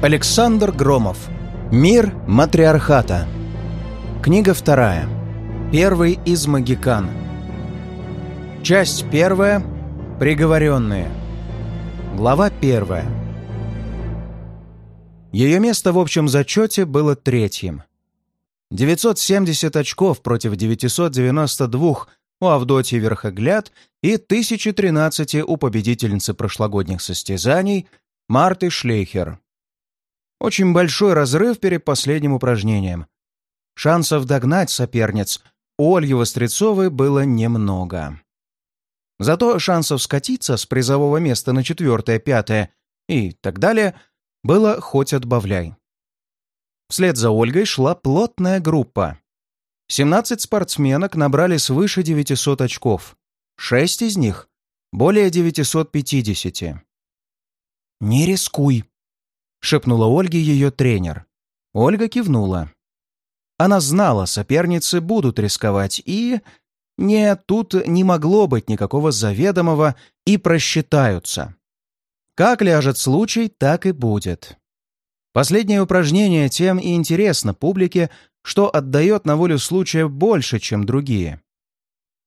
Александр Громов. Мир матриархата. Книга вторая. Первый из магикан. Часть первая. Приговоренные. Глава первая. Ее место в общем зачете было третьим. 970 очков против 992 у Авдотьи Верхогляд и 1013 у победительницы прошлогодних состязаний Марты Шлейхер. Очень большой разрыв перед последним упражнением. Шансов догнать соперниц у Ольги Вострецовой было немного. Зато шансов скатиться с призового места на четвертое, пятое и так далее было хоть отбавляй. Вслед за Ольгой шла плотная группа. 17 спортсменок набрали свыше 900 очков. Шесть из них — более 950. «Не рискуй», — шепнула Ольге ее тренер. Ольга кивнула. Она знала, соперницы будут рисковать, и... Нет, тут не могло быть никакого заведомого и просчитаются. Как ляжет случай, так и будет. Последнее упражнение тем и интересно публике, что отдает на волю случая больше, чем другие.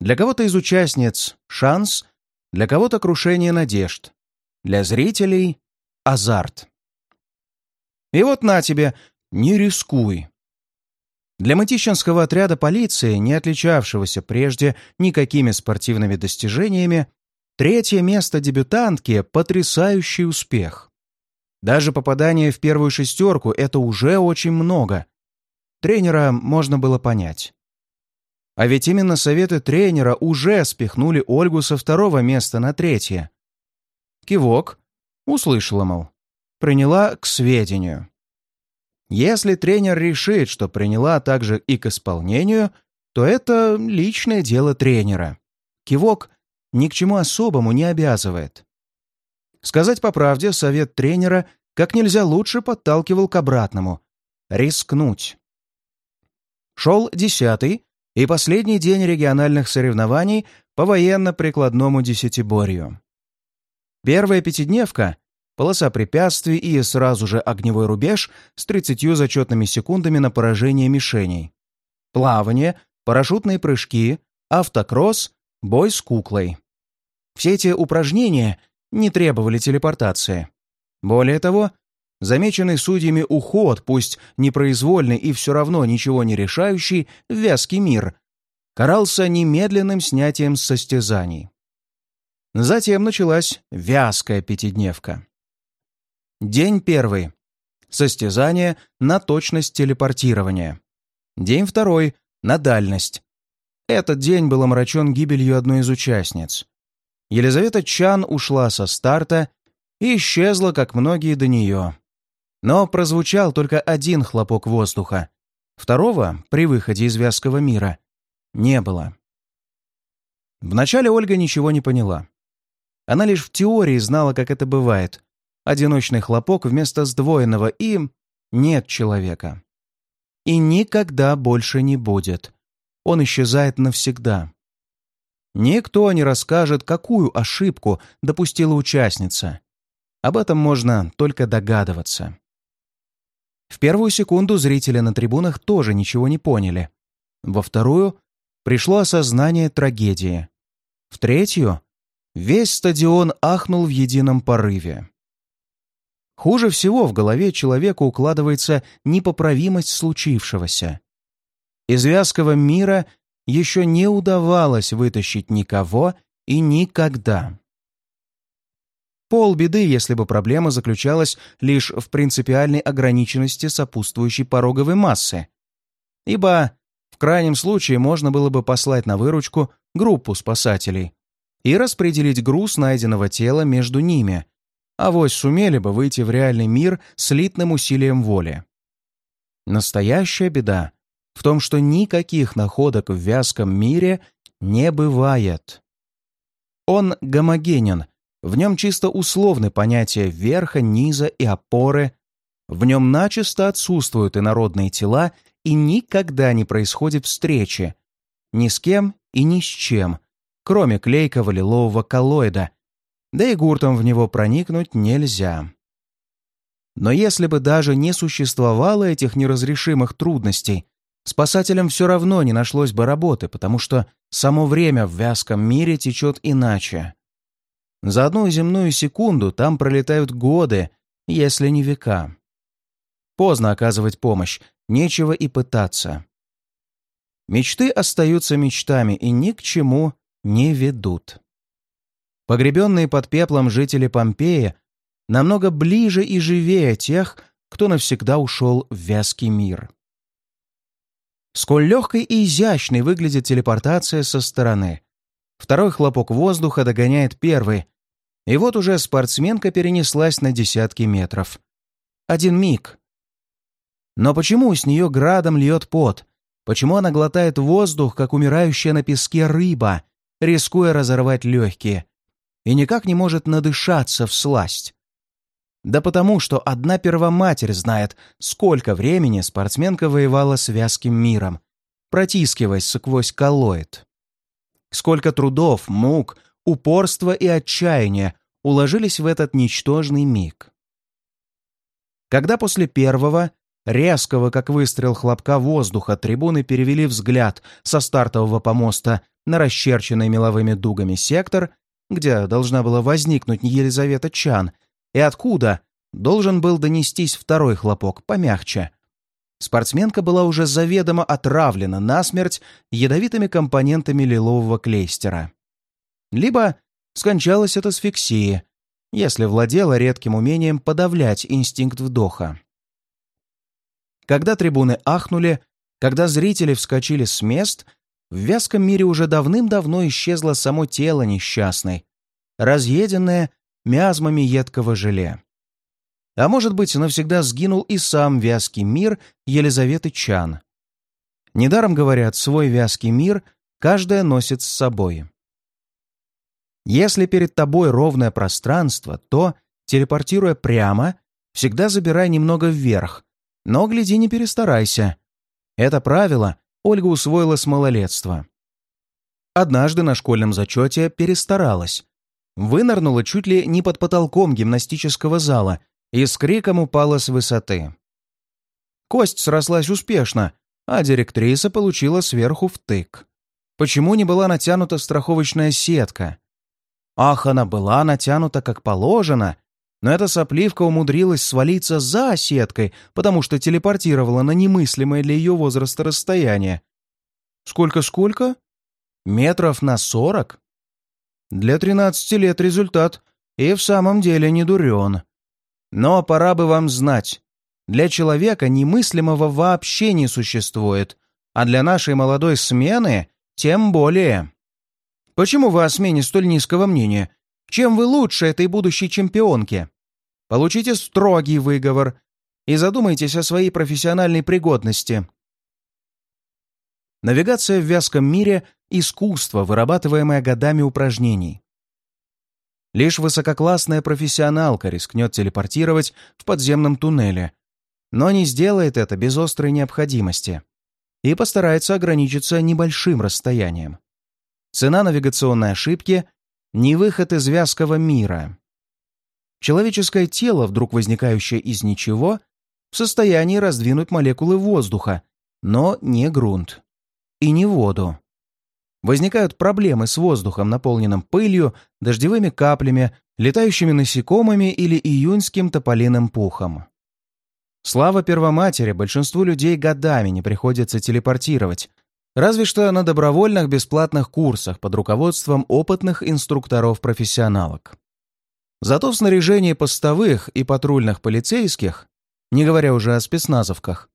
Для кого-то из участниц — шанс, для кого-то крушение надежд, для зрителей — азарт. И вот на тебе, не рискуй. Для мытищинского отряда полиции, не отличавшегося прежде никакими спортивными достижениями, третье место дебютантки — потрясающий успех. Даже попадание в первую шестерку — это уже очень много. Тренера можно было понять. А ведь именно советы тренера уже спихнули Ольгу со второго места на третье. Кивок. Услышала, мол приняла к сведению. Если тренер решит, что приняла также и к исполнению, то это личное дело тренера. Кивок ни к чему особому не обязывает. Сказать по правде, совет тренера как нельзя лучше подталкивал к обратному — рискнуть. Шел десятый и последний день региональных соревнований по военно-прикладному десятиборью. Первая пятидневка полоса препятствий и сразу же огневой рубеж с 30 зачетными секундами на поражение мишеней. Плавание, парашютные прыжки, автокросс, бой с куклой. Все эти упражнения не требовали телепортации. Более того, замеченный судьями уход, пусть непроизвольный и все равно ничего не решающий, вязкий мир, карался немедленным снятием состязаний. Затем началась вязкая пятидневка. День первый. Состязание на точность телепортирования. День второй. На дальность. Этот день был омрачен гибелью одной из участниц. Елизавета Чан ушла со старта и исчезла, как многие до нее. Но прозвучал только один хлопок воздуха. Второго, при выходе из вязкого мира, не было. Вначале Ольга ничего не поняла. Она лишь в теории знала, как это бывает, одиночный хлопок вместо сдвоенного и нет человека. И никогда больше не будет. Он исчезает навсегда. Никто не расскажет, какую ошибку допустила участница. Об этом можно только догадываться. В первую секунду зрители на трибунах тоже ничего не поняли. Во вторую пришло осознание трагедии. В третью весь стадион ахнул в едином порыве. Хуже всего в голове человека укладывается непоправимость случившегося. Из вязкого мира еще не удавалось вытащить никого и никогда. Полбеды, если бы проблема заключалась лишь в принципиальной ограниченности сопутствующей пороговой массы. Ибо в крайнем случае можно было бы послать на выручку группу спасателей и распределить груз найденного тела между ними, авось сумели бы выйти в реальный мир слитным усилием воли. Настоящая беда в том, что никаких находок в вязком мире не бывает. Он гомогенен, в нем чисто условны понятия верха, низа и опоры, в нем начисто отсутствуют инородные тела и никогда не происходит встречи ни с кем и ни с чем, кроме клейкого лилового коллоида, да и гуртом в него проникнуть нельзя. Но если бы даже не существовало этих неразрешимых трудностей, спасателям все равно не нашлось бы работы, потому что само время в вязком мире течет иначе. За одну земную секунду там пролетают годы, если не века. Поздно оказывать помощь, нечего и пытаться. Мечты остаются мечтами и ни к чему не ведут. Погребенные под пеплом жители Помпеи намного ближе и живее тех, кто навсегда ушел в вязкий мир. Сколь легкой и изящной выглядит телепортация со стороны. Второй хлопок воздуха догоняет первый, и вот уже спортсменка перенеслась на десятки метров. Один миг. Но почему с нее градом льет пот? Почему она глотает воздух, как умирающая на песке рыба, рискуя разорвать легкие, и никак не может надышаться в сласть? Да потому, что одна первоматерь знает, сколько времени спортсменка воевала с вязким миром, протискиваясь сквозь коллоид. Сколько трудов, мук, упорства и отчаяния уложились в этот ничтожный миг. Когда после первого, резкого, как выстрел хлопка воздуха, трибуны перевели взгляд со стартового помоста на расчерченный меловыми дугами сектор, где должна была возникнуть Елизавета Чан, и откуда должен был донестись второй хлопок, помягче. Спортсменка была уже заведомо отравлена насмерть ядовитыми компонентами лилового клейстера. Либо скончалась от асфиксии, если владела редким умением подавлять инстинкт вдоха. Когда трибуны ахнули, когда зрители вскочили с мест, в вязком мире уже давным-давно исчезло само тело несчастной, разъеденное миазмами едкого желе. А может быть, навсегда сгинул и сам вязкий мир Елизаветы Чан. Недаром говорят, свой вязкий мир каждая носит с собой. Если перед тобой ровное пространство, то, телепортируя прямо, всегда забирай немного вверх, но, гляди, не перестарайся. Это правило Ольга усвоила с малолетства. Однажды на школьном зачете перестаралась, вынырнула чуть ли не под потолком гимнастического зала и с криком упала с высоты. Кость срослась успешно, а директриса получила сверху втык. Почему не была натянута страховочная сетка? Ах, она была натянута как положено, но эта сопливка умудрилась свалиться за сеткой, потому что телепортировала на немыслимое для ее возраста расстояние. Сколько-сколько? Метров на сорок? Для 13 лет результат и в самом деле не дурен. Но пора бы вам знать, для человека немыслимого вообще не существует, а для нашей молодой смены тем более. Почему вы о смене столь низкого мнения? Чем вы лучше этой будущей чемпионки? Получите строгий выговор и задумайтесь о своей профессиональной пригодности. Навигация в вязком мире — искусство, вырабатываемое годами упражнений. Лишь высококлассная профессионалка рискнет телепортировать в подземном туннеле, но не сделает это без острой необходимости и постарается ограничиться небольшим расстоянием. Цена навигационной ошибки — не выход из вязкого мира. Человеческое тело, вдруг возникающее из ничего, в состоянии раздвинуть молекулы воздуха, но не грунт и не воду. Возникают проблемы с воздухом, наполненным пылью, дождевыми каплями, летающими насекомыми или июньским тополиным пухом. Слава Первоматери, большинству людей годами не приходится телепортировать, разве что на добровольных бесплатных курсах под руководством опытных инструкторов-профессионалок. Зато в снаряжении постовых и патрульных полицейских, не говоря уже о спецназовках,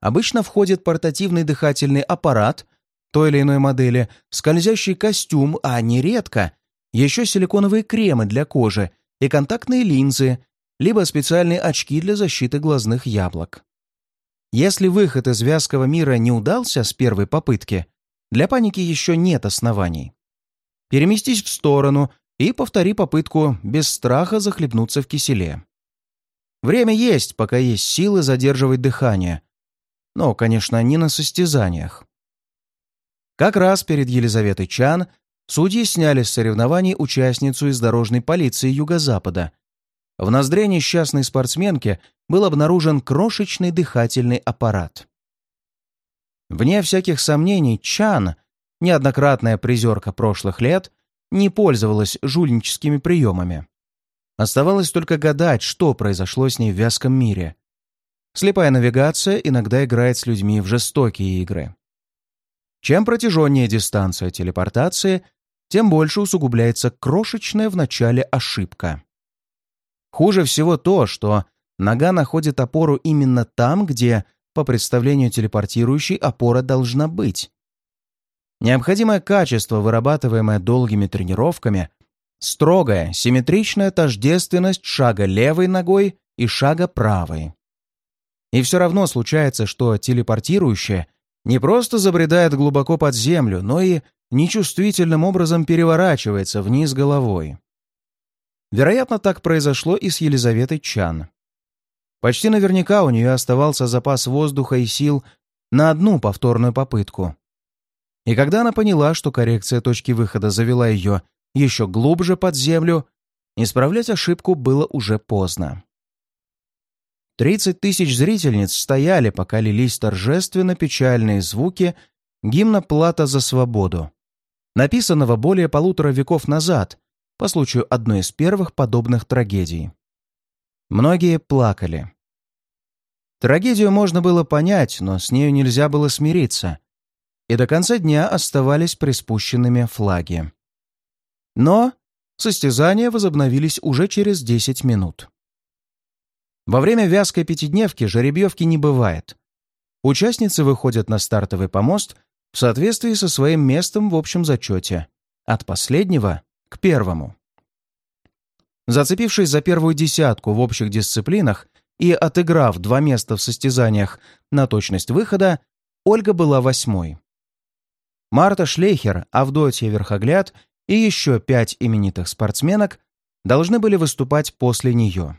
обычно входит портативный дыхательный аппарат той или иной модели, скользящий костюм, а нередко еще силиконовые кремы для кожи и контактные линзы, либо специальные очки для защиты глазных яблок. Если выход из вязкого мира не удался с первой попытки, для паники еще нет оснований. Переместись в сторону и повтори попытку без страха захлебнуться в киселе. Время есть, пока есть силы задерживать дыхание. Но, конечно, не на состязаниях. Как раз перед Елизаветой Чан судьи сняли с соревнований участницу из дорожной полиции Юго-Запада. В ноздре несчастной спортсменки был обнаружен крошечный дыхательный аппарат. Вне всяких сомнений, Чан, неоднократная призерка прошлых лет, не пользовалась жульническими приемами. Оставалось только гадать, что произошло с ней в вязком мире. Слепая навигация иногда играет с людьми в жестокие игры. Чем протяженнее дистанция телепортации, тем больше усугубляется крошечная в начале ошибка. Хуже всего то, что нога находит опору именно там, где по представлению телепортирующей опора должна быть. Необходимое качество, вырабатываемое долгими тренировками, строгая, симметричная тождественность шага левой ногой и шага правой. И все равно случается, что телепортирующая не просто забредает глубоко под землю, но и нечувствительным образом переворачивается вниз головой. Вероятно, так произошло и с Елизаветой Чан. Почти наверняка у нее оставался запас воздуха и сил на одну повторную попытку. И когда она поняла, что коррекция точки выхода завела ее еще глубже под землю, исправлять ошибку было уже поздно. Тридцать тысяч зрительниц стояли, пока лились торжественно печальные звуки гимна «Плата за свободу», написанного более полутора веков назад по случаю одной из первых подобных трагедий. Многие плакали. Трагедию можно было понять, но с нею нельзя было смириться. И до конца дня оставались приспущенными флаги. Но состязания возобновились уже через 10 минут. Во время вязкой пятидневки жеребьевки не бывает. Участницы выходят на стартовый помост в соответствии со своим местом в общем зачете. От последнего к первому. Зацепившись за первую десятку в общих дисциплинах и отыграв два места в состязаниях на точность выхода, Ольга была восьмой. Марта Шлейхер, Авдотья Верхогляд и еще пять именитых спортсменок должны были выступать после нее.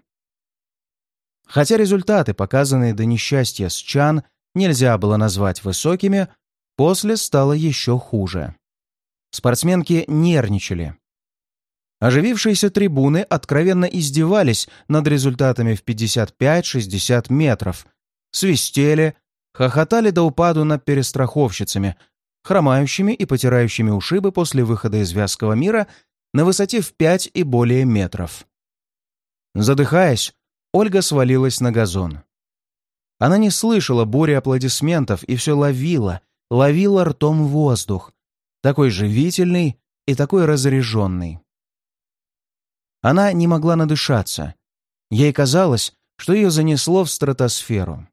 Хотя результаты, показанные до несчастья с Чан, нельзя было назвать высокими, после стало еще хуже. Спортсменки нервничали. Оживившиеся трибуны откровенно издевались над результатами в 55-60 метров, свистели, хохотали до упаду над перестраховщицами, хромающими и потирающими ушибы после выхода из вязкого мира на высоте в 5 и более метров. Задыхаясь, Ольга свалилась на газон. Она не слышала бури аплодисментов и все ловила, ловила ртом воздух, такой живительный и такой разряженный. Она не могла надышаться. Ей казалось, что ее занесло в стратосферу.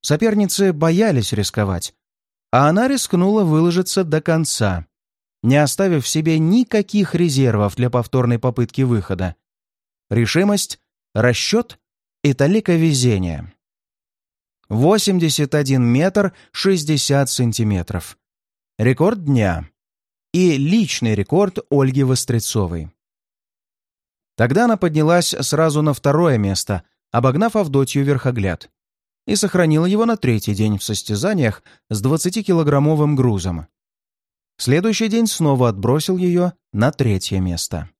Соперницы боялись рисковать, а она рискнула выложиться до конца, не оставив себе никаких резервов для повторной попытки выхода. Решимость, расчет и толика везения. 81 метр 60 сантиметров. Рекорд дня. И личный рекорд Ольги Вострецовой. Тогда она поднялась сразу на второе место, обогнав Авдотью Верхогляд, и сохранила его на третий день в состязаниях с 20-килограммовым грузом. Следующий день снова отбросил ее на третье место.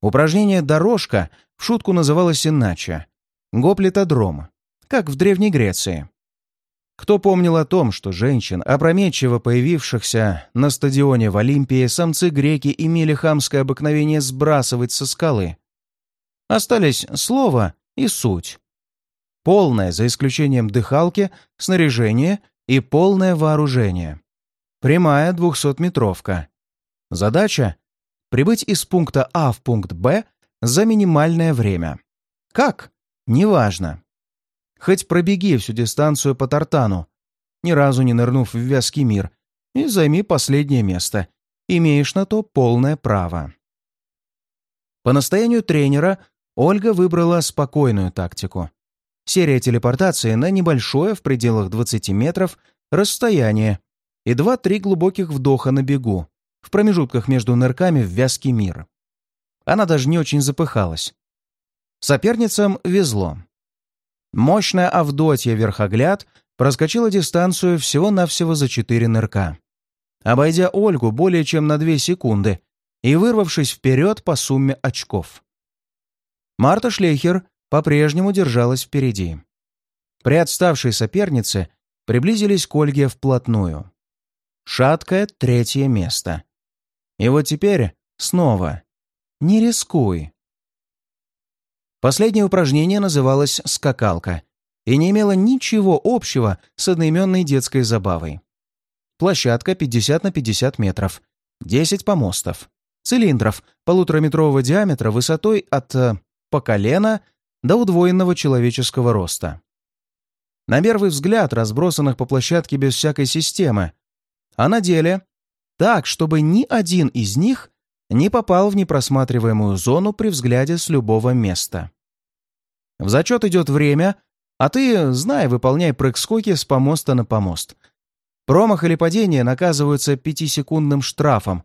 Упражнение «дорожка» в шутку называлось иначе — гоплитодром, как в Древней Греции. Кто помнил о том, что женщин, опрометчиво появившихся на стадионе в Олимпии, самцы-греки имели хамское обыкновение сбрасывать со скалы? Остались слово и суть. Полное, за исключением дыхалки, снаряжение и полное вооружение. Прямая двухсотметровка. Задача — прибыть из пункта А в пункт Б за минимальное время. Как? Неважно. Хоть пробеги всю дистанцию по тартану, ни разу не нырнув в вязкий мир, и займи последнее место. Имеешь на то полное право. По настоянию тренера Ольга выбрала спокойную тактику. Серия телепортации на небольшое, в пределах 20 метров, расстояние и 2-3 глубоких вдоха на бегу, в промежутках между нырками в вязкий мир. Она даже не очень запыхалась. Соперницам везло. Мощная Авдотья Верхогляд проскочила дистанцию всего-навсего за четыре нырка, обойдя Ольгу более чем на две секунды и вырвавшись вперед по сумме очков. Марта Шлейхер по-прежнему держалась впереди. Приотставшие соперницы приблизились к Ольге вплотную. Шаткое третье место. И вот теперь снова «Не рискуй». Последнее упражнение называлось «скакалка» и не имело ничего общего с одноименной детской забавой. Площадка 50 на 50 метров, 10 помостов, цилиндров полутораметрового диаметра высотой от э, по колено до удвоенного человеческого роста. На первый взгляд разбросанных по площадке без всякой системы, а на деле так, чтобы ни один из них не попал в непросматриваемую зону при взгляде с любого места. В зачет идет время, а ты, знай, выполняй прыг-скоки с помоста на помост. Промах или падение наказываются пятисекундным штрафом,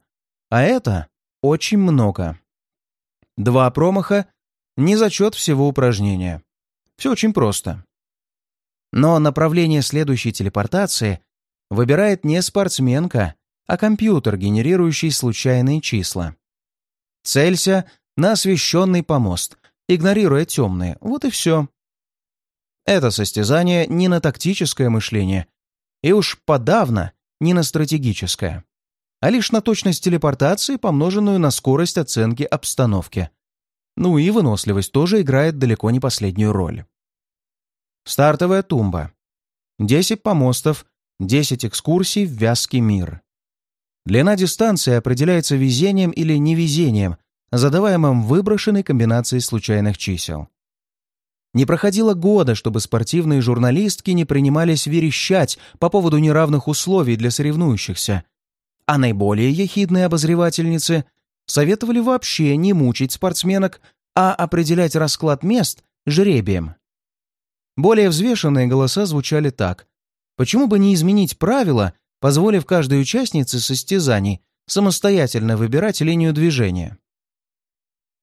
а это очень много. Два промаха — не зачет всего упражнения. Все очень просто. Но направление следующей телепортации выбирает не спортсменка, а компьютер, генерирующий случайные числа. Целься на освещенный помост, игнорируя темные. Вот и все. Это состязание не на тактическое мышление, и уж подавно не на стратегическое, а лишь на точность телепортации, помноженную на скорость оценки обстановки. Ну и выносливость тоже играет далеко не последнюю роль. Стартовая тумба. 10 помостов, 10 экскурсий в вязкий мир. Длина дистанции определяется везением или невезением, задаваемым выброшенной комбинацией случайных чисел. Не проходило года, чтобы спортивные журналистки не принимались верещать по поводу неравных условий для соревнующихся, а наиболее ехидные обозревательницы советовали вообще не мучить спортсменок, а определять расклад мест жребием. Более взвешенные голоса звучали так. Почему бы не изменить правила позволив каждой участнице состязаний самостоятельно выбирать линию движения.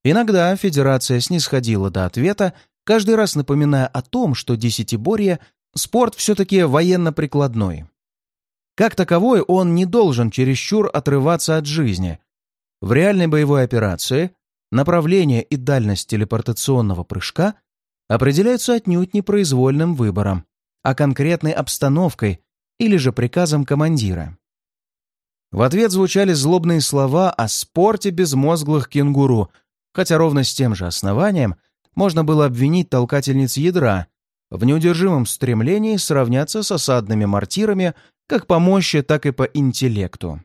Иногда Федерация снисходила до ответа, каждый раз напоминая о том, что десятиборье — спорт все-таки военно-прикладной. Как таковой он не должен чересчур отрываться от жизни. В реальной боевой операции направление и дальность телепортационного прыжка определяются отнюдь не произвольным выбором, а конкретной обстановкой или же приказом командира. В ответ звучали злобные слова о спорте безмозглых кенгуру, хотя ровно с тем же основанием можно было обвинить толкательниц ядра в неудержимом стремлении сравняться с осадными мортирами как по мощи, так и по интеллекту.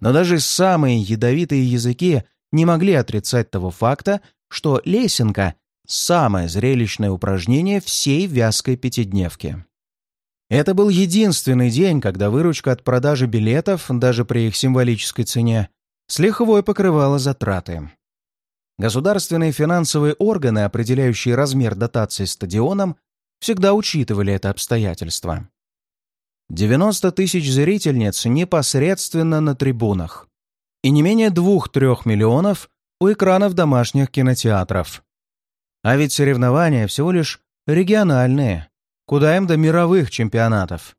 Но даже самые ядовитые языки не могли отрицать того факта, что лесенка — самое зрелищное упражнение всей вязкой пятидневки. Это был единственный день, когда выручка от продажи билетов, даже при их символической цене, с лихвой покрывала затраты. Государственные финансовые органы, определяющие размер дотации стадионам, всегда учитывали это обстоятельство. 90 тысяч зрительниц непосредственно на трибунах и не менее 2-3 миллионов у экранов домашних кинотеатров. А ведь соревнования всего лишь региональные, Куда им до мировых чемпионатов?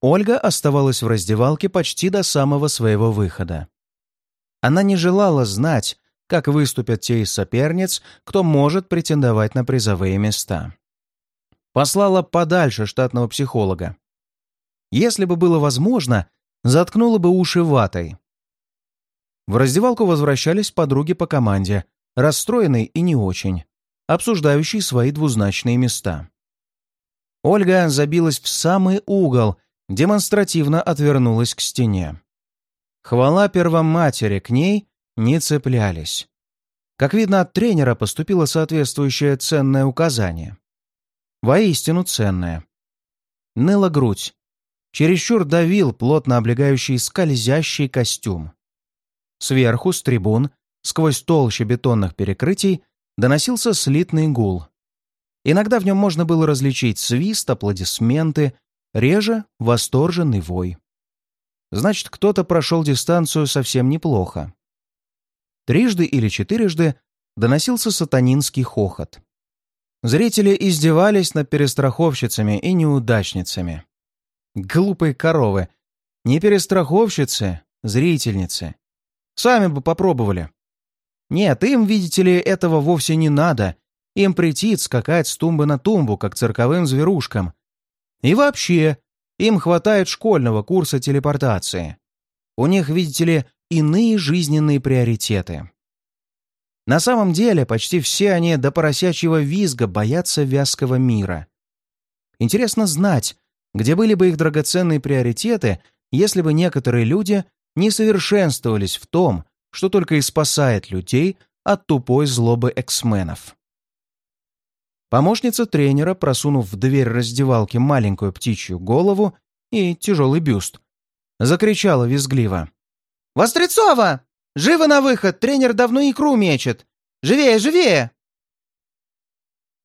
Ольга оставалась в раздевалке почти до самого своего выхода. Она не желала знать, как выступят те из соперниц, кто может претендовать на призовые места. Послала подальше штатного психолога. Если бы было возможно, заткнула бы уши ватой. В раздевалку возвращались подруги по команде, расстроенные и не очень, обсуждающие свои двузначные места. Ольга забилась в самый угол, демонстративно отвернулась к стене. Хвала первоматери к ней не цеплялись. Как видно, от тренера поступило соответствующее ценное указание. Воистину ценное. Ныла грудь. Чересчур давил плотно облегающий скользящий костюм. Сверху, с трибун, сквозь толщу бетонных перекрытий, доносился слитный гул. Иногда в нем можно было различить свист, аплодисменты, реже — восторженный вой. Значит, кто-то прошел дистанцию совсем неплохо. Трижды или четырежды доносился сатанинский хохот. Зрители издевались над перестраховщицами и неудачницами. Глупые коровы. Не перестраховщицы, зрительницы. Сами бы попробовали. Нет, им, видите ли, этого вовсе не надо. Им претит скакать с тумбы на тумбу, как цирковым зверушкам. И вообще, им хватает школьного курса телепортации. У них, видите ли, иные жизненные приоритеты. На самом деле, почти все они до поросячьего визга боятся вязкого мира. Интересно знать, где были бы их драгоценные приоритеты, если бы некоторые люди не совершенствовались в том, что только и спасает людей от тупой злобы эксменов. Помощница тренера, просунув в дверь раздевалки маленькую птичью голову и тяжелый бюст, закричала визгливо. «Вострецова! Живо на выход! Тренер давно икру мечет! Живее, живее!»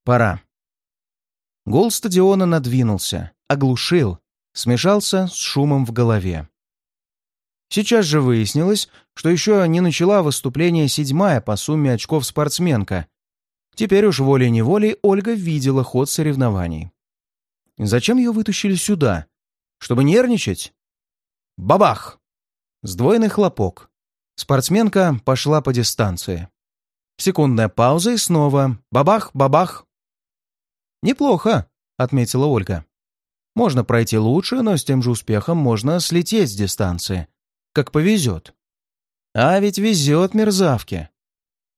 Пора. Гол стадиона надвинулся, оглушил, смешался с шумом в голове. Сейчас же выяснилось, что еще не начала выступление седьмая по сумме очков спортсменка. Теперь уж волей-неволей Ольга видела ход соревнований. Зачем ее вытащили сюда? Чтобы нервничать? Бабах! Сдвоенный хлопок. Спортсменка пошла по дистанции. Секундная пауза и снова бабах-бабах. «Неплохо», — отметила Ольга. «Можно пройти лучше, но с тем же успехом можно слететь с дистанции как повезет. А ведь везет мерзавке.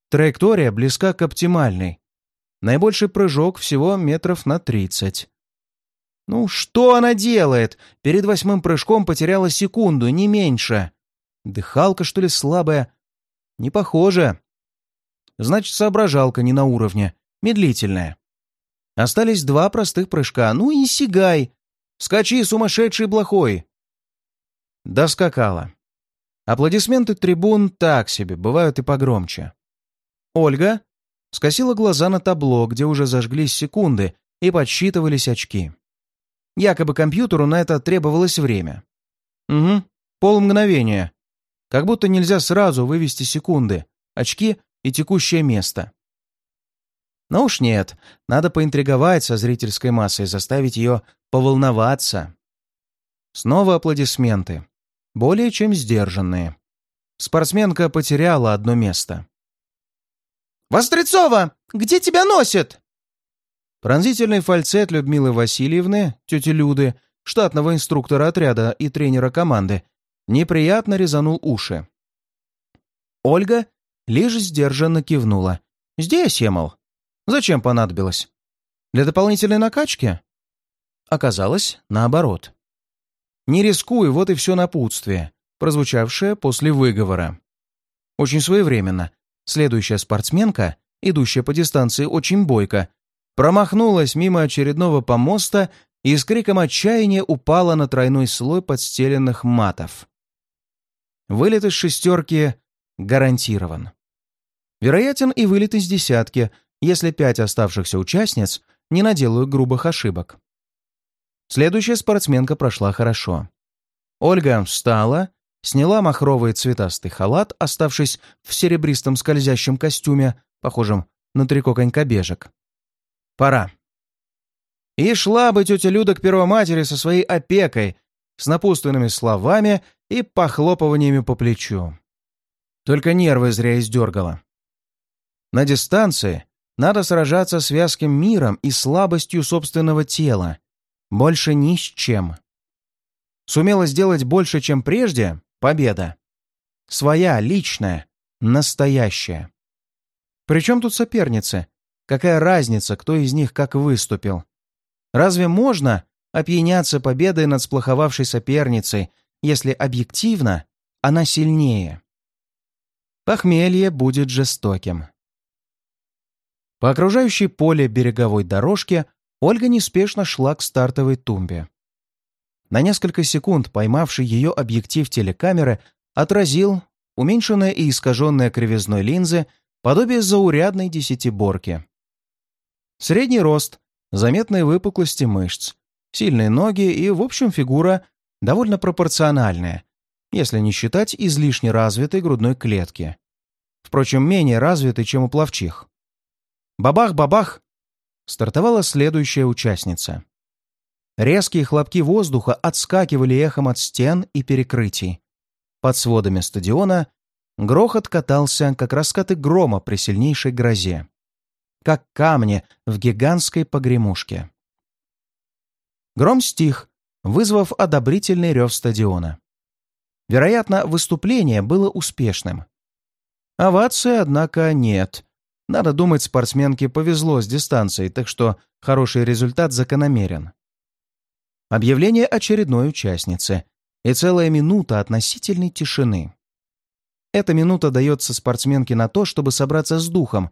Траектория близка к оптимальной. Наибольший прыжок всего метров на тридцать. Ну, что она делает? Перед восьмым прыжком потеряла секунду, не меньше. Дыхалка, что ли, слабая? Не похоже. Значит, соображалка не на уровне. Медлительная. Остались два простых прыжка. Ну и сигай. Скачи, сумасшедший плохой. Доскакала. Аплодисменты трибун так себе, бывают и погромче. Ольга скосила глаза на табло, где уже зажглись секунды и подсчитывались очки. Якобы компьютеру на это требовалось время. Угу, полмгновения. Как будто нельзя сразу вывести секунды, очки и текущее место. Но уж нет, надо поинтриговать со зрительской массой, заставить ее поволноваться. Снова аплодисменты более чем сдержанные. Спортсменка потеряла одно место. «Вострецова! Где тебя носит?» Пронзительный фальцет Людмилы Васильевны, тети Люды, штатного инструктора отряда и тренера команды, неприятно резанул уши. Ольга лишь сдержанно кивнула. «Здесь я, мол. Зачем понадобилось? Для дополнительной накачки?» Оказалось, наоборот. «Не рискуй, вот и все напутствие», прозвучавшее после выговора. Очень своевременно. Следующая спортсменка, идущая по дистанции очень бойко, промахнулась мимо очередного помоста и с криком отчаяния упала на тройной слой подстеленных матов. Вылет из шестерки гарантирован. Вероятен и вылет из десятки, если пять оставшихся участниц не наделают грубых ошибок. Следующая спортсменка прошла хорошо. Ольга встала, сняла махровый цветастый халат, оставшись в серебристом скользящем костюме, похожем на трико конькобежек. Пора. И шла бы тетя Люда к первоматери со своей опекой, с напутственными словами и похлопываниями по плечу. Только нервы зря издергала. На дистанции надо сражаться с вязким миром и слабостью собственного тела, больше ни с чем. Сумела сделать больше, чем прежде — победа. Своя, личная, настоящая. Причем тут соперницы? Какая разница, кто из них как выступил? Разве можно опьяняться победой над сплоховавшей соперницей, если объективно она сильнее? Похмелье будет жестоким. По окружающей поле береговой дорожке Ольга неспешно шла к стартовой тумбе. На несколько секунд поймавший ее объектив телекамеры отразил уменьшенное и искаженное кривизной линзы подобие заурядной десятиборки. Средний рост, заметные выпуклости мышц, сильные ноги и, в общем, фигура довольно пропорциональная, если не считать излишне развитой грудной клетки. Впрочем, менее развитой, чем у пловчих. Бабах-бабах стартовала следующая участница. Резкие хлопки воздуха отскакивали эхом от стен и перекрытий. Под сводами стадиона Грохот катался, как раскаты грома при сильнейшей грозе. Как камни в гигантской погремушке. Гром стих, вызвав одобрительный рев стадиона. Вероятно, выступление было успешным. Овации, однако, нет. Надо думать, спортсменке повезло с дистанцией, так что хороший результат закономерен. Объявление очередной участницы и целая минута относительной тишины. Эта минута дается спортсменке на то, чтобы собраться с духом,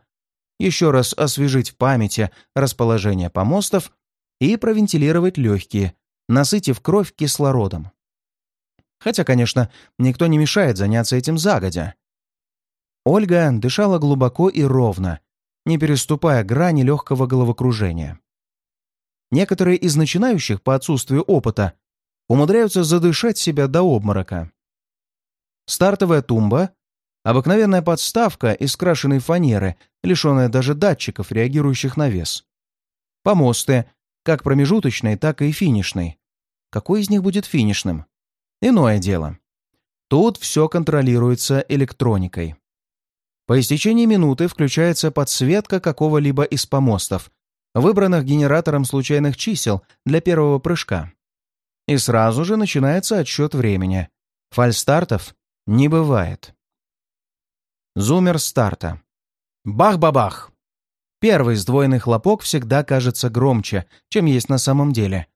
еще раз освежить в памяти расположение помостов и провентилировать легкие, насытив кровь кислородом. Хотя, конечно, никто не мешает заняться этим загодя. Ольга дышала глубоко и ровно, не переступая грани легкого головокружения. Некоторые из начинающих по отсутствию опыта умудряются задышать себя до обморока. Стартовая тумба — обыкновенная подставка из крашеной фанеры, лишенная даже датчиков, реагирующих на вес. Помосты, как промежуточный, так и финишный. Какой из них будет финишным? Иное дело. Тут все контролируется электроникой. По истечении минуты включается подсветка какого-либо из помостов, выбранных генератором случайных чисел для первого прыжка. И сразу же начинается отсчет времени. Фальстартов не бывает. Зумер старта. Бах-бабах! Первый сдвоенный хлопок всегда кажется громче, чем есть на самом деле,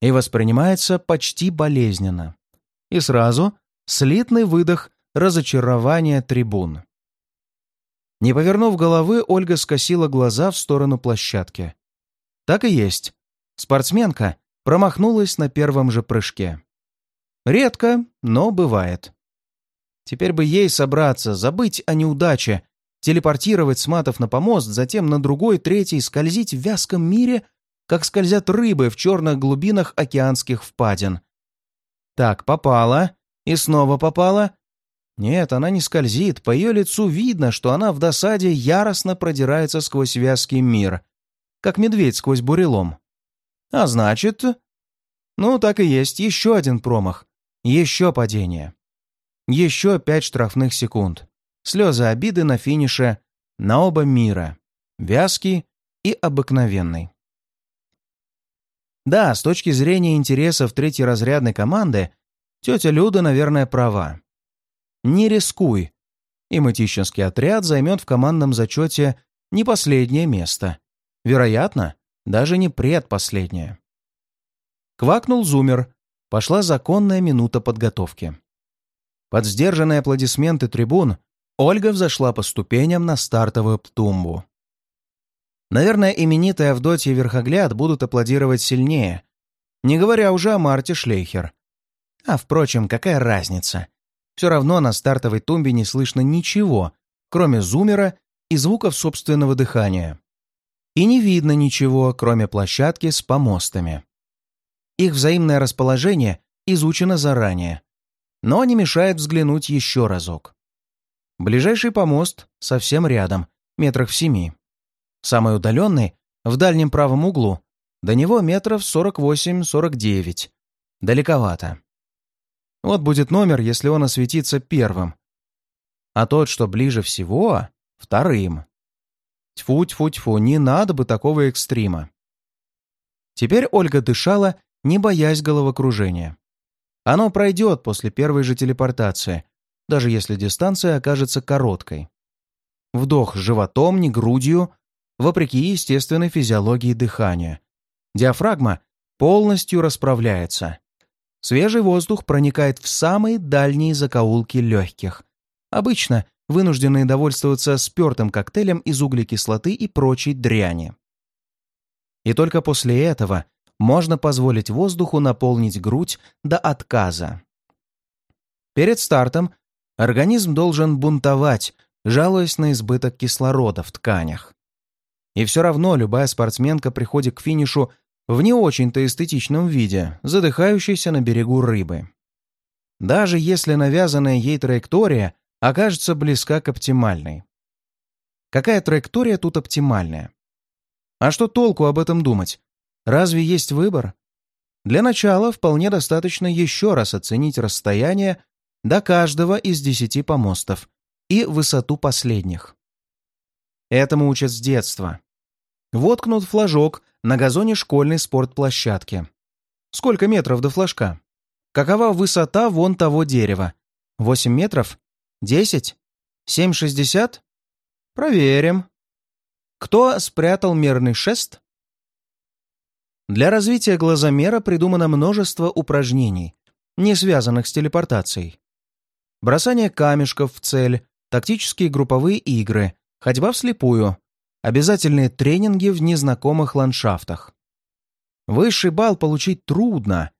и воспринимается почти болезненно. И сразу слитный выдох разочарования трибун. Не повернув головы, Ольга скосила глаза в сторону площадки. Так и есть. Спортсменка промахнулась на первом же прыжке. Редко, но бывает. Теперь бы ей собраться, забыть о неудаче, телепортировать с матов на помост, затем на другой, третий, скользить в вязком мире, как скользят рыбы в черных глубинах океанских впадин. Так, попала, и снова попала, нет, она не скользит, по ее лицу видно, что она в досаде яростно продирается сквозь вязкий мир, как медведь сквозь бурелом. А значит... Ну, так и есть, еще один промах, еще падение. Еще пять штрафных секунд. Слезы обиды на финише на оба мира. Вязкий и обыкновенный. Да, с точки зрения интересов третьеразрядной команды, тетя Люда, наверное, права. Не рискуй. И отряд займет в командном зачете не последнее место. Вероятно, даже не предпоследнее. Квакнул зумер. Пошла законная минута подготовки. Под сдержанные аплодисменты трибун Ольга взошла по ступеням на стартовую тумбу. Наверное, именитая Авдотья Верхогляд будут аплодировать сильнее, не говоря уже о Марте Шлейхер. А, впрочем, какая разница? Все равно на стартовой тумбе не слышно ничего, кроме зумера и звуков собственного дыхания. И не видно ничего, кроме площадки с помостами. Их взаимное расположение изучено заранее, но не мешает взглянуть еще разок. Ближайший помост совсем рядом, метрах в семи. Самый удаленный — в дальнем правом углу. До него метров 48-49. Далековато. Вот будет номер, если он осветится первым. А тот, что ближе всего, вторым. Тьфу-тьфу-тьфу, не надо бы такого экстрима. Теперь Ольга дышала, не боясь головокружения. Оно пройдет после первой же телепортации, даже если дистанция окажется короткой. Вдох животом, не грудью, вопреки естественной физиологии дыхания. Диафрагма полностью расправляется. Свежий воздух проникает в самые дальние закоулки легких. Обычно вынужденные довольствоваться спертым коктейлем из углекислоты и прочей дряни. И только после этого можно позволить воздуху наполнить грудь до отказа. Перед стартом организм должен бунтовать, жалуясь на избыток кислорода в тканях. И все равно любая спортсменка приходит к финишу в не очень-то эстетичном виде, задыхающейся на берегу рыбы. Даже если навязанная ей траектория окажется близка к оптимальной. Какая траектория тут оптимальная? А что толку об этом думать? Разве есть выбор? Для начала вполне достаточно еще раз оценить расстояние до каждого из десяти помостов и высоту последних. Этому учат с детства. Воткнут флажок на газоне школьной спортплощадки. Сколько метров до флажка? Какова высота вон того дерева? 8 метров? 10? 7,60? Проверим. Кто спрятал мерный шест? Для развития глазомера придумано множество упражнений, не связанных с телепортацией. Бросание камешков в цель, тактические групповые игры, ходьба вслепую, обязательные тренинги в незнакомых ландшафтах. Высший балл получить трудно.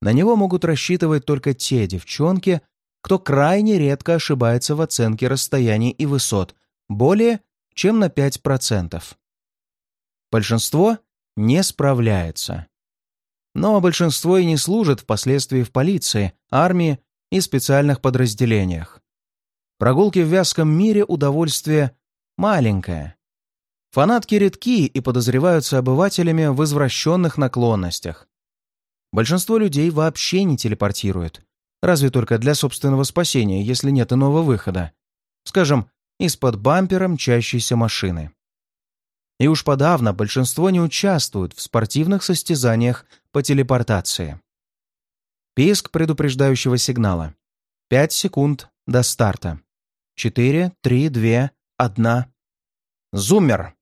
На него могут рассчитывать только те девчонки, кто крайне редко ошибается в оценке расстояний и высот, более чем на 5%. Большинство не справляется. Но большинство и не служит впоследствии в полиции, армии и специальных подразделениях. Прогулки в вязком мире удовольствие маленькое. Фанатки редки и подозреваются обывателями в извращенных наклонностях. Большинство людей вообще не телепортируют, разве только для собственного спасения, если нет иного выхода. Скажем, из-под бампера мчащейся машины. И уж подавно большинство не участвуют в спортивных состязаниях по телепортации. Писк предупреждающего сигнала. 5 секунд до старта. 4, 3, 2, 1. Зуммер!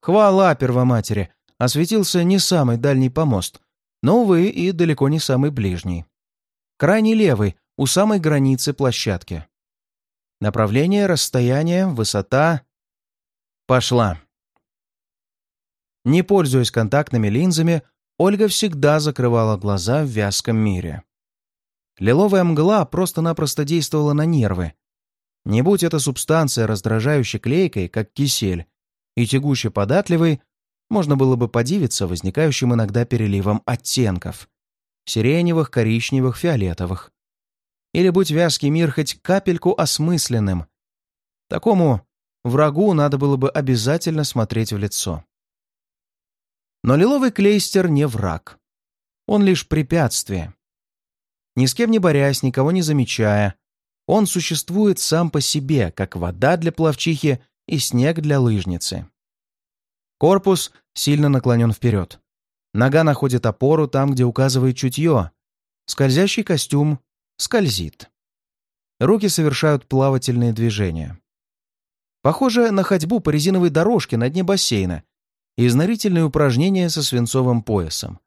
Хвала Первоматери! Осветился не самый дальний помост, но, увы, и далеко не самый ближний. Крайний левый, у самой границы площадки. Направление, расстояние, высота. Пошла. Не пользуясь контактными линзами, Ольга всегда закрывала глаза в вязком мире. Лиловая мгла просто-напросто действовала на нервы. Не будь эта субстанция раздражающей клейкой, как кисель, и тягуще податливой, можно было бы подивиться возникающим иногда переливом оттенков — сиреневых, коричневых, фиолетовых. Или будь вязкий мир хоть капельку осмысленным. Такому врагу надо было бы обязательно смотреть в лицо. Но лиловый клейстер не враг. Он лишь препятствие. Ни с кем не борясь, никого не замечая, он существует сам по себе, как вода для пловчихи и снег для лыжницы. Корпус сильно наклонен вперед. Нога находит опору там, где указывает чутье. Скользящий костюм скользит. Руки совершают плавательные движения. Похоже на ходьбу по резиновой дорожке на дне бассейна и изнорительные упражнения со свинцовым поясом.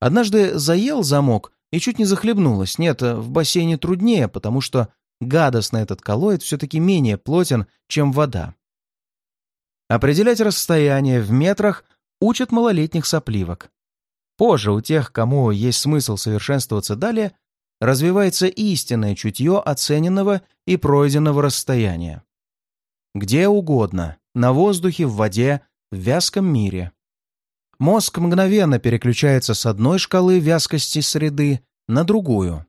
Однажды заел замок и чуть не захлебнулась. Нет, в бассейне труднее, потому что гадостно этот коллоид все-таки менее плотен, чем вода. Определять расстояние в метрах учат малолетних сопливок. Позже у тех, кому есть смысл совершенствоваться далее, развивается истинное чутье оцененного и пройденного расстояния. Где угодно, на воздухе, в воде, в вязком мире. Мозг мгновенно переключается с одной шкалы вязкости среды на другую.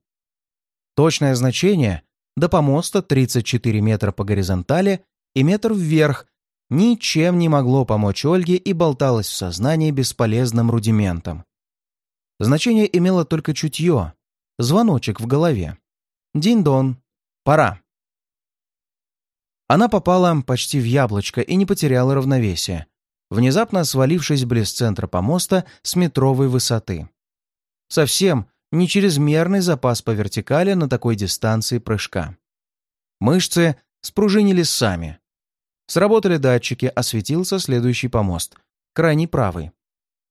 Точное значение до помоста 34 метра по горизонтали и метр вверх ничем не могло помочь Ольге и болталось в сознании бесполезным рудиментом. Значение имело только чутье, звоночек в голове. Дин-дон, пора. Она попала почти в яблочко и не потеряла равновесие, внезапно свалившись близ центра помоста с метровой высоты. Совсем не чрезмерный запас по вертикали на такой дистанции прыжка. Мышцы спружинили сами. Сработали датчики, осветился следующий помост, крайний правый.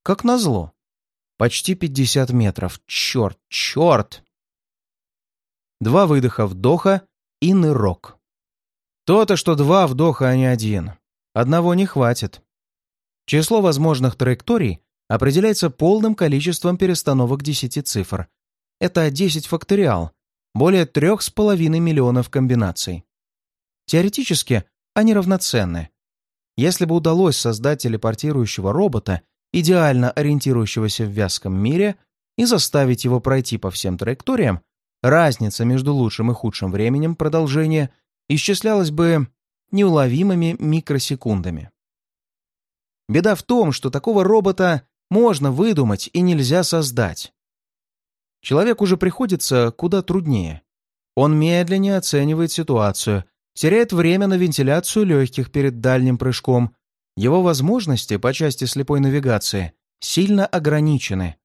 Как назло. Почти 50 метров. Черт, черт! Два выдоха вдоха и нырок. То-то, что два вдоха, а не один. Одного не хватит. Число возможных траекторий определяется полным количеством перестановок 10 цифр. Это 10 факториал, более 3,5 миллионов комбинаций. Теоретически они равноценны. Если бы удалось создать телепортирующего робота, идеально ориентирующегося в вязком мире, и заставить его пройти по всем траекториям, разница между лучшим и худшим временем продолжения исчислялась бы неуловимыми микросекундами. Беда в том, что такого робота можно выдумать и нельзя создать. Человеку же приходится куда труднее. Он медленнее оценивает ситуацию, теряет время на вентиляцию легких перед дальним прыжком. Его возможности по части слепой навигации сильно ограничены,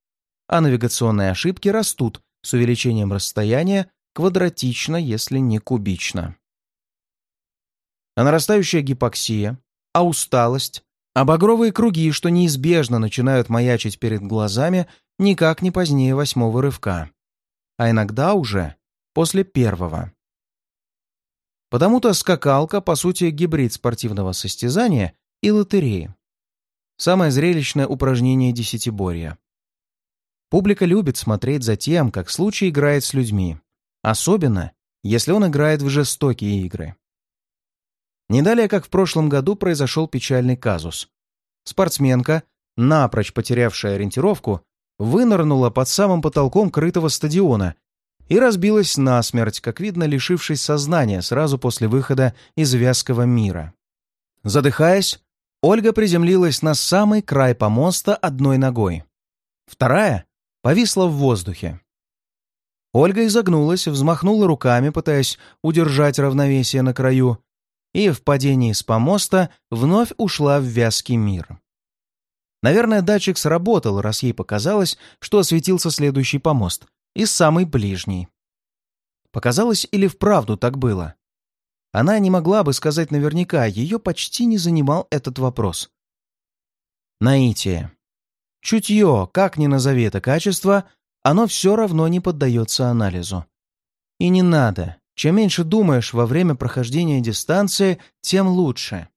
а навигационные ошибки растут с увеличением расстояния квадратично, если не кубично. А нарастающая гипоксия, а усталость, а багровые круги, что неизбежно начинают маячить перед глазами никак не позднее восьмого рывка, а иногда уже после первого. Потому-то скакалка, по сути, гибрид спортивного состязания и лотереи. Самое зрелищное упражнение десятиборья. Публика любит смотреть за тем, как случай играет с людьми. Особенно, если он играет в жестокие игры. Не далее, как в прошлом году, произошел печальный казус. Спортсменка, напрочь потерявшая ориентировку, вынырнула под самым потолком крытого стадиона и разбилась насмерть, как видно, лишившись сознания сразу после выхода из вязкого мира. Задыхаясь, Ольга приземлилась на самый край помоста одной ногой. Вторая повисла в воздухе. Ольга изогнулась, взмахнула руками, пытаясь удержать равновесие на краю, и в падении с помоста вновь ушла в вязкий мир. Наверное, датчик сработал, раз ей показалось, что осветился следующий помост, и самый ближний. Показалось или вправду так было? Она не могла бы сказать наверняка, ее почти не занимал этот вопрос. Наитие. Чутье, как ни назови это качество, оно все равно не поддается анализу. И не надо. Чем меньше думаешь во время прохождения дистанции, тем лучше.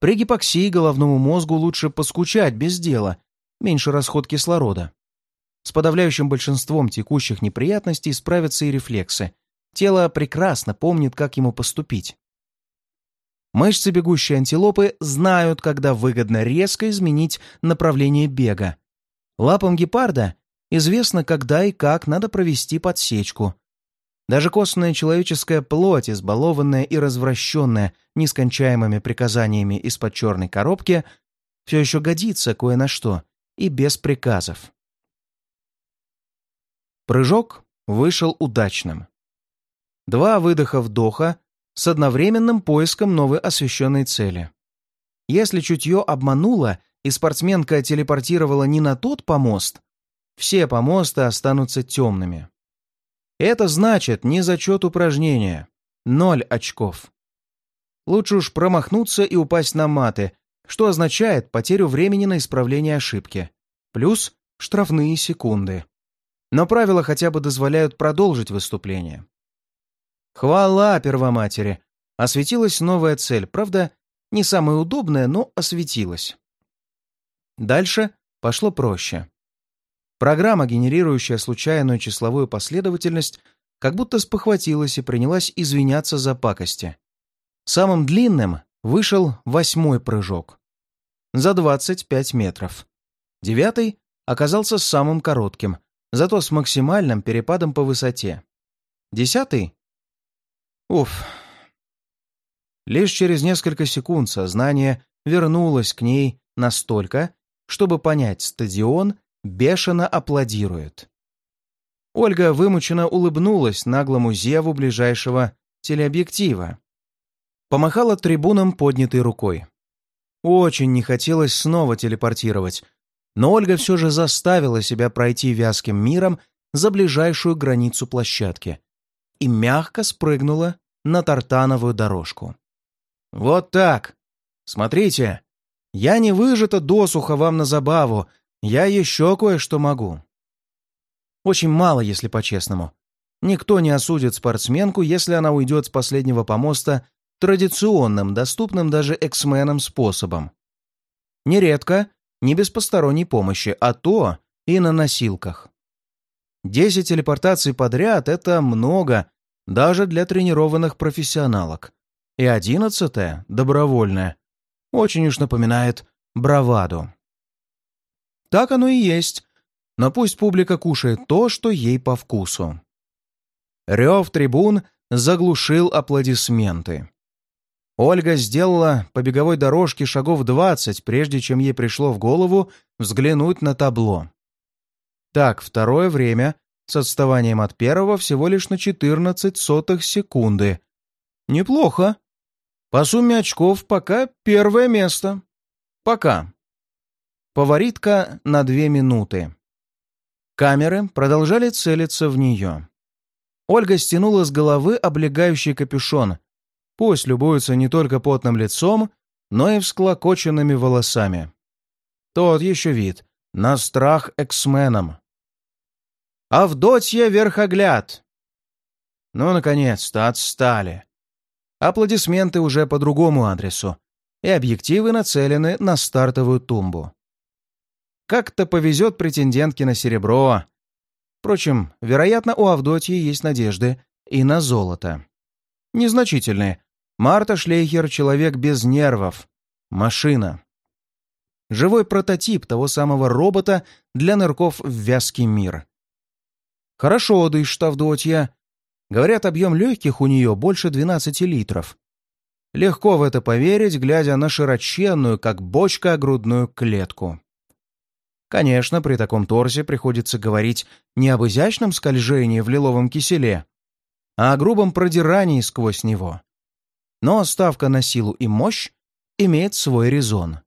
При гипоксии головному мозгу лучше поскучать без дела, меньше расход кислорода. С подавляющим большинством текущих неприятностей справятся и рефлексы. Тело прекрасно помнит, как ему поступить. Мышцы бегущей антилопы знают, когда выгодно резко изменить направление бега. Лапам гепарда известно, когда и как надо провести подсечку. Даже костная человеческая плоть, избалованная и развращенная нескончаемыми приказаниями из-под черной коробки, все еще годится кое на что и без приказов. Прыжок вышел удачным. Два выдоха-вдоха с одновременным поиском новой освещенной цели. Если чутье обмануло и спортсменка телепортировала не на тот помост, все помосты останутся темными. Это значит не зачет упражнения. Ноль очков. Лучше уж промахнуться и упасть на маты, что означает потерю времени на исправление ошибки. Плюс штрафные секунды. Но правила хотя бы дозволяют продолжить выступление. Хвала Первоматери! Осветилась новая цель, правда, не самая удобная, но осветилась. Дальше пошло проще. Программа, генерирующая случайную числовую последовательность, как будто спохватилась и принялась извиняться за пакости. Самым длинным вышел восьмой прыжок. За 25 метров. Девятый оказался самым коротким, зато с максимальным перепадом по высоте. Десятый Уф. Лишь через несколько секунд сознание вернулось к ней настолько, чтобы понять, стадион бешено аплодирует. Ольга вымученно улыбнулась наглому зеву ближайшего телеобъектива. Помахала трибунам поднятой рукой. Очень не хотелось снова телепортировать, но Ольга все же заставила себя пройти вязким миром за ближайшую границу площадки и мягко спрыгнула на тартановую дорожку. «Вот так! Смотрите, я не выжата досуха вам на забаву, я еще кое-что могу». Очень мало, если по-честному. Никто не осудит спортсменку, если она уйдет с последнего помоста традиционным, доступным даже эксменам способом. Нередко, не без посторонней помощи, а то и на носилках. Десять телепортаций подряд — это много, даже для тренированных профессионалок. И одиннадцатая, добровольная, очень уж напоминает браваду. Так оно и есть, но пусть публика кушает то, что ей по вкусу. Рев трибун заглушил аплодисменты. Ольга сделала по беговой дорожке шагов двадцать, прежде чем ей пришло в голову взглянуть на табло. Так, второе время с отставанием от первого всего лишь на 14 сотых секунды. Неплохо. По сумме очков пока первое место. Пока. Фаворитка на две минуты. Камеры продолжали целиться в нее. Ольга стянула с головы облегающий капюшон. Пусть любуются не только потным лицом, но и всклокоченными волосами. Тот еще вид. На страх эксменам. «Авдотья Верхогляд!» Ну, наконец-то, отстали. Аплодисменты уже по другому адресу, и объективы нацелены на стартовую тумбу. Как-то повезет претендентке на серебро. Впрочем, вероятно, у Авдотьи есть надежды и на золото. Незначительные. Марта Шлейхер — человек без нервов. Машина. Живой прототип того самого робота для нырков в вязкий мир. Хорошо дышит Авдотья. Говорят, объем легких у нее больше 12 литров. Легко в это поверить, глядя на широченную, как бочка, грудную клетку. Конечно, при таком торсе приходится говорить не об изящном скольжении в лиловом киселе, а о грубом продирании сквозь него. Но ставка на силу и мощь имеет свой резон.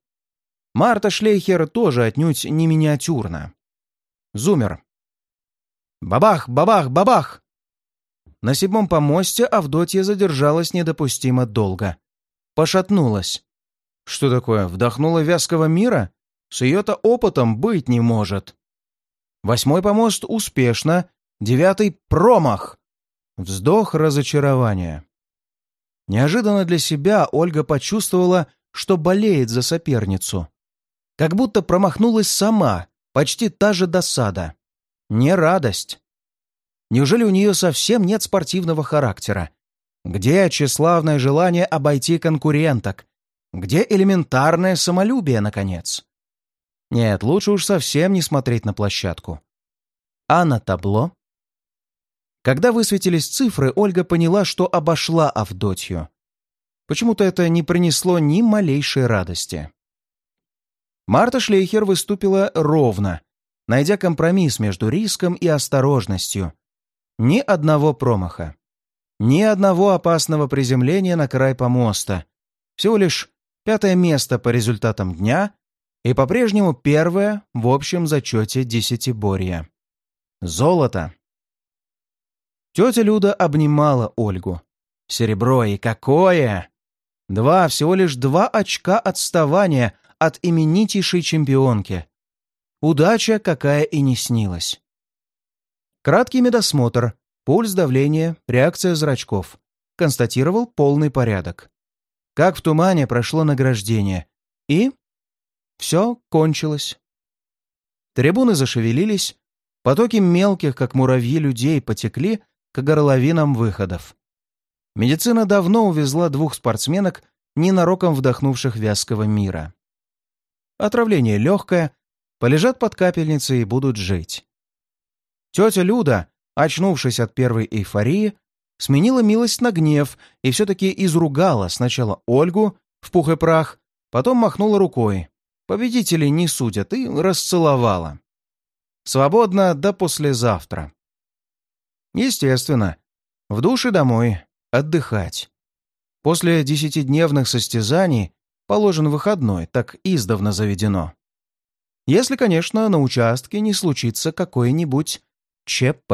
Марта Шлейхер тоже отнюдь не миниатюрна. Зумер. Бабах, бабах, бабах! На седьмом помосте Авдотья задержалась недопустимо долго. Пошатнулась. Что такое, вдохнула вязкого мира? С ее-то опытом быть не может. Восьмой помост успешно, девятый — промах. Вздох разочарования. Неожиданно для себя Ольга почувствовала, что болеет за соперницу. Как будто промахнулась сама, почти та же досада. Не радость. Неужели у нее совсем нет спортивного характера? Где тщеславное желание обойти конкуренток? Где элементарное самолюбие, наконец? Нет, лучше уж совсем не смотреть на площадку. А на табло? Когда высветились цифры, Ольга поняла, что обошла Авдотью. Почему-то это не принесло ни малейшей радости. Марта Шлейхер выступила ровно, найдя компромисс между риском и осторожностью. Ни одного промаха. Ни одного опасного приземления на край помоста. Всего лишь пятое место по результатам дня и по-прежнему первое в общем зачете десятиборья. Золото. Тетя Люда обнимала Ольгу. Серебро и какое! Два, всего лишь два очка отставания от именитейшей чемпионки. Удача, какая и не снилась. Краткий медосмотр, пульс, давление, реакция зрачков. Констатировал полный порядок. Как в тумане прошло награждение. И все кончилось. Трибуны зашевелились, потоки мелких, как муравьи, людей потекли к горловинам выходов. Медицина давно увезла двух спортсменок, ненароком вдохнувших вязкого мира. Отравление легкое, полежат под капельницей и будут жить. Тетя Люда, очнувшись от первой эйфории, сменила милость на гнев и все-таки изругала сначала Ольгу в пух и прах, потом махнула рукой. Победителей не судят и расцеловала. Свободно до послезавтра. Естественно, в душе домой, отдыхать. После десятидневных состязаний положен выходной, так издавна заведено. Если, конечно, на участке не случится какой-нибудь ЧП.